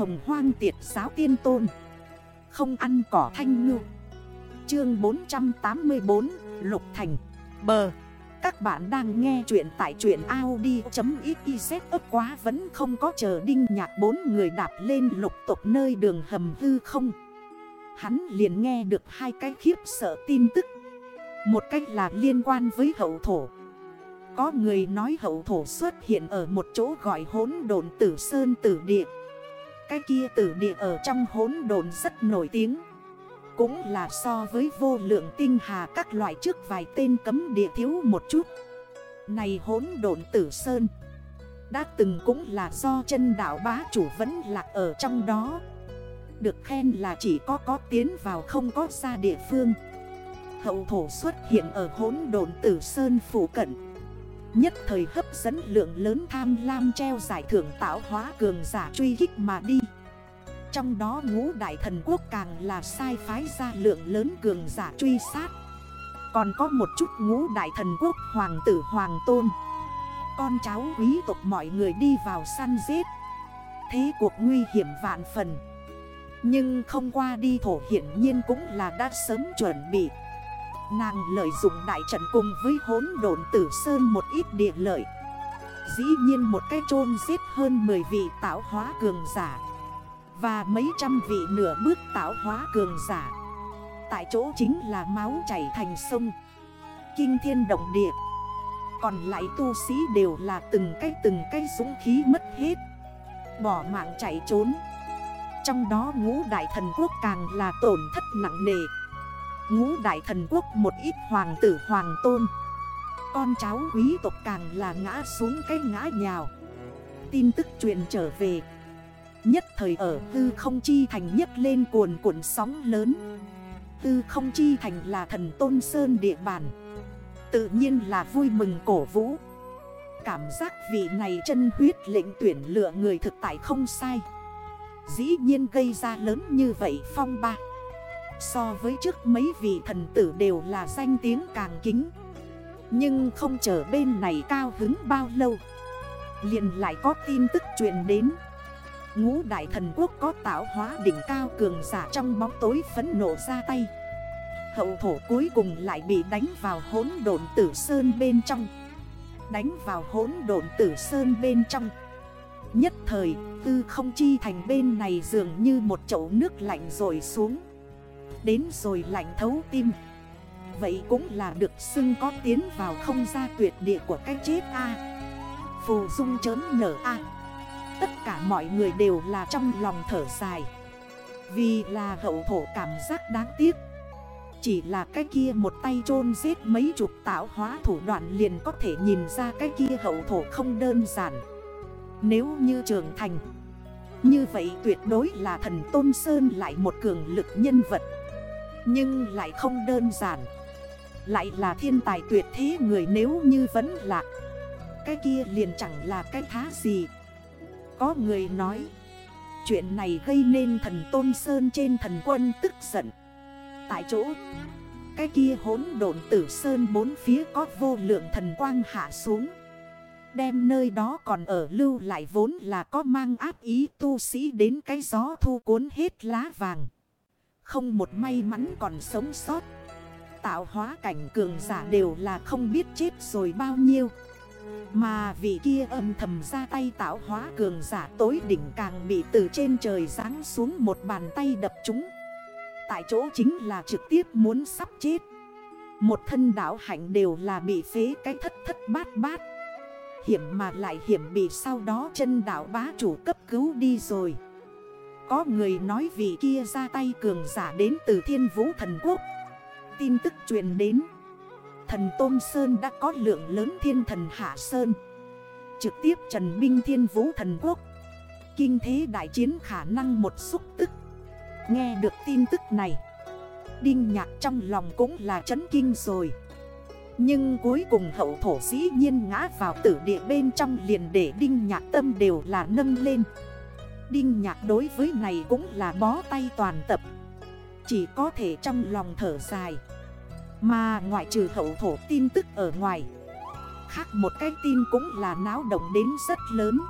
hồng hoang tiệt giáo tiên tôn. Không ăn cỏ thanh ngư. Chương 484 Lục Thành. Bờ. Các bạn đang nghe chuyện tại chuyện Audi.xyz ấp quá vẫn không có chờ đinh nhạc bốn người đạp lên lục tục nơi đường hầm hư không. Hắn liền nghe được hai cái khiếp sợ tin tức. Một cách là liên quan với hậu thổ. Có người nói hậu thổ xuất hiện ở một chỗ gọi hốn đồn tử sơn tử địa. Cái kia tử địa ở trong hốn đồn rất nổi tiếng. Cũng là so với vô lượng tinh hà các loại trước vài tên cấm địa thiếu một chút. Này hốn đồn tử sơn, Đã từng cũng là do chân đảo bá chủ vẫn lạc ở trong đó. Được khen là chỉ có có tiến vào không có ra địa phương. Hậu thổ xuất hiện ở hốn đồn tử sơn phủ cận. Nhất thời hấp dẫn lượng lớn tham lam treo giải thưởng tạo hóa cường giả truy kích mà đi. Trong đó ngũ đại thần quốc càng là sai phái ra lượng lớn cường giả truy sát. Còn có một chút ngũ đại thần quốc hoàng tử hoàng tôn. Con cháu quý tộc mọi người đi vào săn giết. Thế cuộc nguy hiểm vạn phần. Nhưng không qua đi thổ hiển nhiên cũng là đã sớm chuẩn bị. Nàng lợi dụng đại trận cùng với hốn độn tử sơn một ít địa lợi. Dĩ nhiên một cái chôn giết hơn 10 vị tạo hóa cường giả. Và mấy trăm vị nửa bước tạo hóa cường giả. Tại chỗ chính là máu chảy thành sông. Kinh thiên động địa. Còn lại tu sĩ đều là từng cái từng cái súng khí mất hết. Bỏ mạng chạy trốn. Trong đó ngũ đại thần quốc càng là tổn thất nặng nề. Ngũ đại thần quốc một ít hoàng tử, hoàng tôn. Con cháu quý tộc càng là ngã xuống cái ngã nhào. Tin tức truyền trở về. Nhất thời ở tư không chi thành nhất lên cuồn cuộn sóng lớn. Tư không chi thành là thần tôn sơn địa bàn. Tự nhiên là vui mừng cổ vũ. Cảm giác vị này chân huyết lệnh tuyển lựa người thực tại không sai. Dĩ nhiên gây ra lớn như vậy phong ba. So với trước mấy vị thần tử đều là danh tiếng càng kính. Nhưng không chờ bên này cao hứng bao lâu, liền lại có tin tức truyền đến. Ngũ đại thần quốc có tạo hóa đỉnh cao cường giả trong bóng tối phấn nộ ra tay. Hậu thổ cuối cùng lại bị đánh vào hốn độn tử sơn bên trong. Đánh vào hốn độn tử sơn bên trong. Nhất thời, tư không chi thành bên này dường như một chậu nước lạnh rồi xuống. Đến rồi lạnh thấu tim. Vậy cũng là được xưng có tiến vào không gian tuyệt địa của cái chết A. Phù dung chớm nở A. Tất cả mọi người đều là trong lòng thở dài. Vì là hậu thổ cảm giác đáng tiếc. Chỉ là cái kia một tay chôn giết mấy chục tạo hóa thủ đoạn liền có thể nhìn ra cái kia hậu thổ không đơn giản. Nếu như trưởng thành, Như vậy tuyệt đối là thần Tôn Sơn lại một cường lực nhân vật. Nhưng lại không đơn giản. Lại là thiên tài tuyệt thế người nếu như vẫn lạc Cái kia liền chẳng là cái thá gì. Có người nói, Chuyện này gây nên thần Tôn Sơn trên thần quân tức giận. Tại chỗ, Cái kia hốn độn tử Sơn bốn phía có vô lượng thần quang hạ xuống. Đem nơi đó còn ở lưu lại vốn là có mang áp ý tu sĩ đến cái gió thu cuốn hết lá vàng. Không một may mắn còn sống sót. Tạo hóa cảnh cường giả đều là không biết chết rồi bao nhiêu. Mà vị kia âm thầm ra tay tạo hóa cường giả tối đỉnh càng bị từ trên trời giáng xuống một bàn tay đập chúng. Tại chỗ chính là trực tiếp muốn sắp chết. Một thân đảo hạnh đều là bị phế cái thất thất bát bát. Hiểm mà lại hiểm bị sau đó chân đảo bá chủ cấp cứu đi rồi có người nói vì kia ra tay cường giả đến từ thiên vũ thần quốc. Tin tức truyền đến. Thần Tôn Sơn đã có lượng lớn thiên thần Hạ Sơn. Trực tiếp trần binh thiên vũ thần quốc. Kinh thế đại chiến khả năng một xúc tức. Nghe được tin tức này, Đinh nhạc trong lòng cũng là chấn kinh rồi. Nhưng cuối cùng hậu thổ dĩ nhiên ngã vào tử địa bên trong liền để đinh nhạc tâm đều là nâng lên. Đinh nhạc đối với này cũng là bó tay toàn tập. Chỉ có thể trong lòng thở dài. Mà ngoại trừ hậu thổ tin tức ở ngoài, Khác một cái tin cũng là náo động đến rất lớn.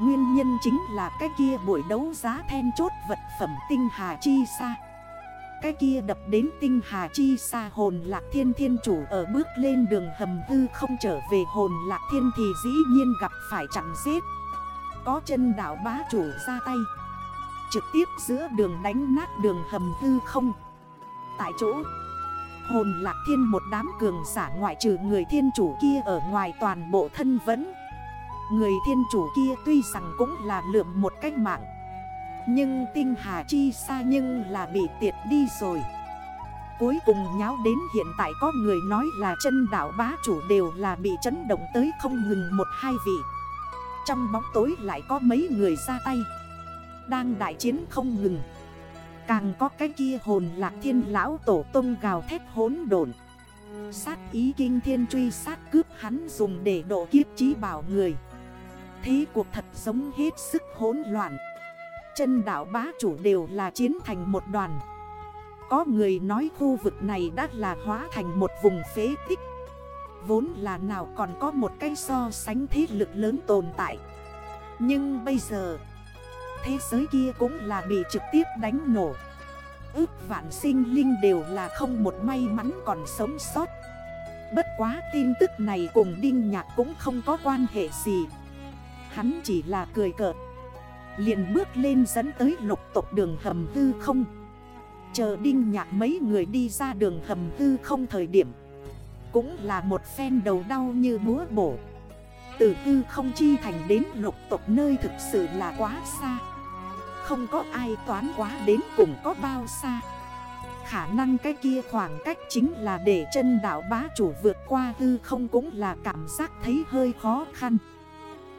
Nguyên nhân chính là cái kia buổi đấu giá then chốt vật phẩm tinh hà chi xa Cái kia đập đến tinh hà chi xa hồn lạc thiên thiên chủ ở bước lên đường hầm hư không trở về hồn lạc thiên thì dĩ nhiên gặp phải chặn giết. Có chân đảo bá chủ ra tay. Trực tiếp giữa đường đánh nát đường hầm hư không. Tại chỗ, Hồn lạc thiên một đám cường giả ngoại trừ người thiên chủ kia ở ngoài toàn bộ thân vẫn. Người thiên chủ kia tuy rằng cũng là lượm một cách mạng, Nhưng tinh hà chi xa nhưng là bị tiệt đi rồi. Cuối cùng nháo đến hiện tại có người nói là chân đảo bá chủ đều là bị chấn động tới không ngừng một hai vị. Trong bóng tối lại có mấy người ra tay. Đang đại chiến không ngừng. Càng có cái kia hồn lạc thiên lão tổ tông gào thét hốn đồn Sát ý kinh thiên truy sát cướp hắn dùng để độ kiếp trí bảo người. Thế cuộc thật giống hết sức hỗn loạn. Chân đảo bá chủ đều là chiến thành một đoàn. Có người nói khu vực này đã là hóa thành một vùng phế tích. Vốn là nào còn có một cái so sánh thế lực lớn tồn tại. Nhưng bây giờ, Thế giới kia cũng là bị trực tiếp đánh nổ. Ước vạn sinh linh đều là không một may mắn còn sống sót. Bất quá tin tức này cùng Đinh Nhạc cũng không có quan hệ gì. Hắn chỉ là cười cợt, liền bước lên dẫn tới lục tộc đường hầm hư không. Chờ đinh nhạc mấy người đi ra đường hầm hư không thời điểm cũng là một phen đầu đau như búa bổ. Từ hư không chi thành đến lục tộc nơi thực sự là quá xa. Không có ai toán quá đến cùng có bao xa. Khả năng cái kia khoảng cách chính là để chân đảo bá chủ vượt qua hư không cũng là cảm giác thấy hơi khó khăn.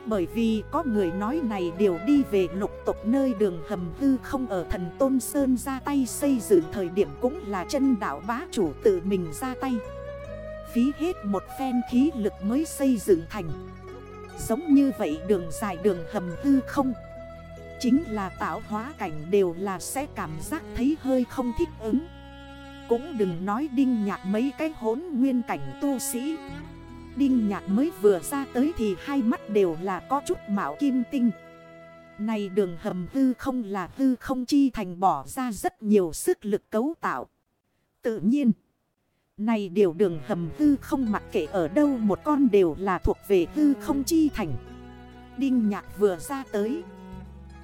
Bởi vì có người nói này đều đi về lục tục nơi đường hầm hư không ở thần Tôn Sơn ra tay xây dựng thời điểm cũng là chân đảo bá chủ tự mình ra tay. Phí hết một phen khí lực mới xây dựng thành. Giống như vậy đường dài đường hầm hư không. Chính là tạo hóa cảnh đều là sẽ cảm giác thấy hơi không thích ứng. Cũng đừng nói đinh nhạc mấy cái hốn nguyên cảnh tu sĩ. Đinh nhạc mới vừa ra tới thì hai mắt đều là có chút mạo kim tinh Này đường hầm hư không là hư không chi thành bỏ ra rất nhiều sức lực cấu tạo Tự nhiên này điều đường hầm hư không mặc kệ ở đâu một con đều là thuộc về hư không chi thành. Đinh nhạc vừa ra tới,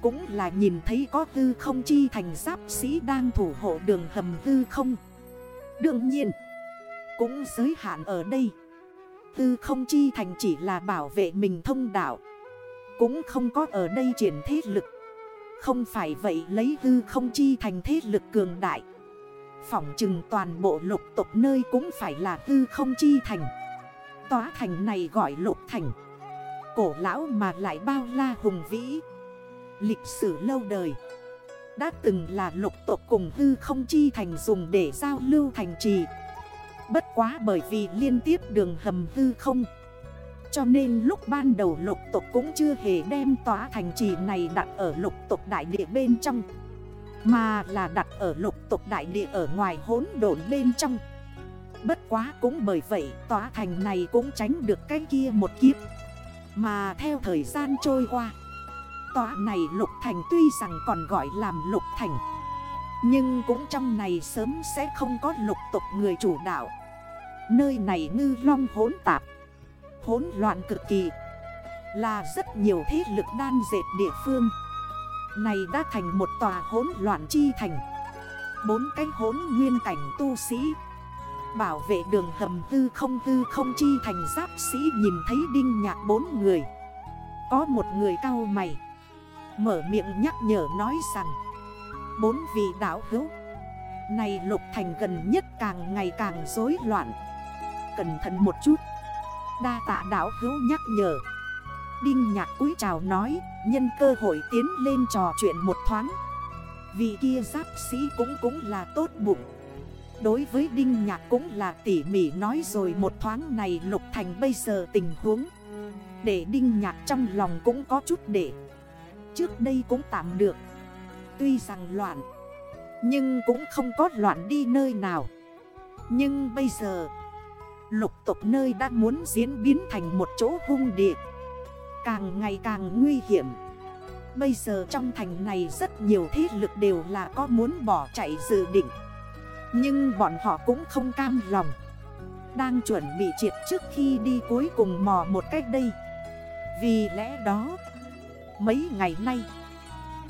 Cũng là nhìn thấy có hư không chi thành giáp sĩ đang thủ hộ đường hầm hư không. Đương nhiên, Cũng giới hạn ở đây. Hư không chi thành chỉ là bảo vệ mình thông đạo, Cũng không có ở đây triển thế lực. Không phải vậy lấy hư không chi thành thế lực cường đại Phỏng chừng toàn bộ lục tộc nơi cũng phải là tư không chi thành. Tóa thành này gọi lục thành. Cổ lão mà lại bao la hùng vĩ. Lịch sử lâu đời. Đã từng là lục tộc cùng tư không chi thành dùng để giao lưu thành trì. Bất quá bởi vì liên tiếp đường hầm hư không, Cho nên lúc ban đầu lục tộc cũng chưa hề đem tóa thành trì này đặt ở lục tộc đại địa bên trong. Mà là đặt ở lục tục đại địa ở ngoài hốn độn bên trong. Bất quá cũng bởi vậy, tòa thành này cũng tránh được cái kia một kiếp. Mà theo thời gian trôi qua, Tòa này lục thành tuy rằng còn gọi làm lục thành, Nhưng cũng trong này sớm sẽ không có lục tục người chủ đạo. Nơi này ngư long hỗn tạp, Hỗn loạn cực kỳ, Là rất nhiều thế lực đan dệt địa phương. Này đã thành một tòa hỗn loạn chi thành. Bốn cái hỗn nguyên cảnh tu sĩ. Bảo vệ đường hầm tư không tư không chi thành giáp sĩ nhìn thấy đinh nhạc bốn người. Có một người cao mày. Mở miệng nhắc nhở nói rằng, Bốn vị đảo hữu, Này lục thành gần nhất càng ngày càng rối loạn. Cẩn thận một chút. Đa tạ đảo hữu nhắc nhở. Đinh nhạc cúi chào nói, Nhân cơ hội tiến lên trò chuyện một thoáng. Vị kia giáp sĩ cũng cũng là tốt bụng. Đối với Đinh Nhạc cũng là tỉ mỉ nói rồi một thoáng này Lục Thành bây giờ tình huống. Để Đinh Nhạc trong lòng cũng có chút để. Trước đây cũng tạm được. Tuy rằng loạn. Nhưng cũng không có loạn đi nơi nào. Nhưng bây giờ, Lục tục nơi đã muốn diễn biến thành một chỗ hung địa. Càng ngày càng nguy hiểm. Bây giờ trong thành này rất nhiều thế lực đều là có muốn bỏ chạy dự định. Nhưng bọn họ cũng không cam lòng. Đang chuẩn bị triệt trước khi đi cuối cùng mò một cách đây. Vì lẽ đó, Mấy ngày nay,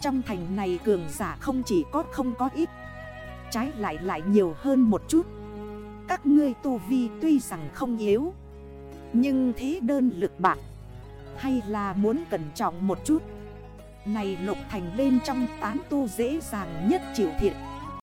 Trong thành này cường giả không chỉ có không có ít, Trái lại lại nhiều hơn một chút. Các ngươi tu vi tuy rằng không yếu, Nhưng thế đơn lực bạc hay là muốn cẩn trọng một chút? Này lục thành bên trong tán tu dễ dàng nhất chịu thiệt.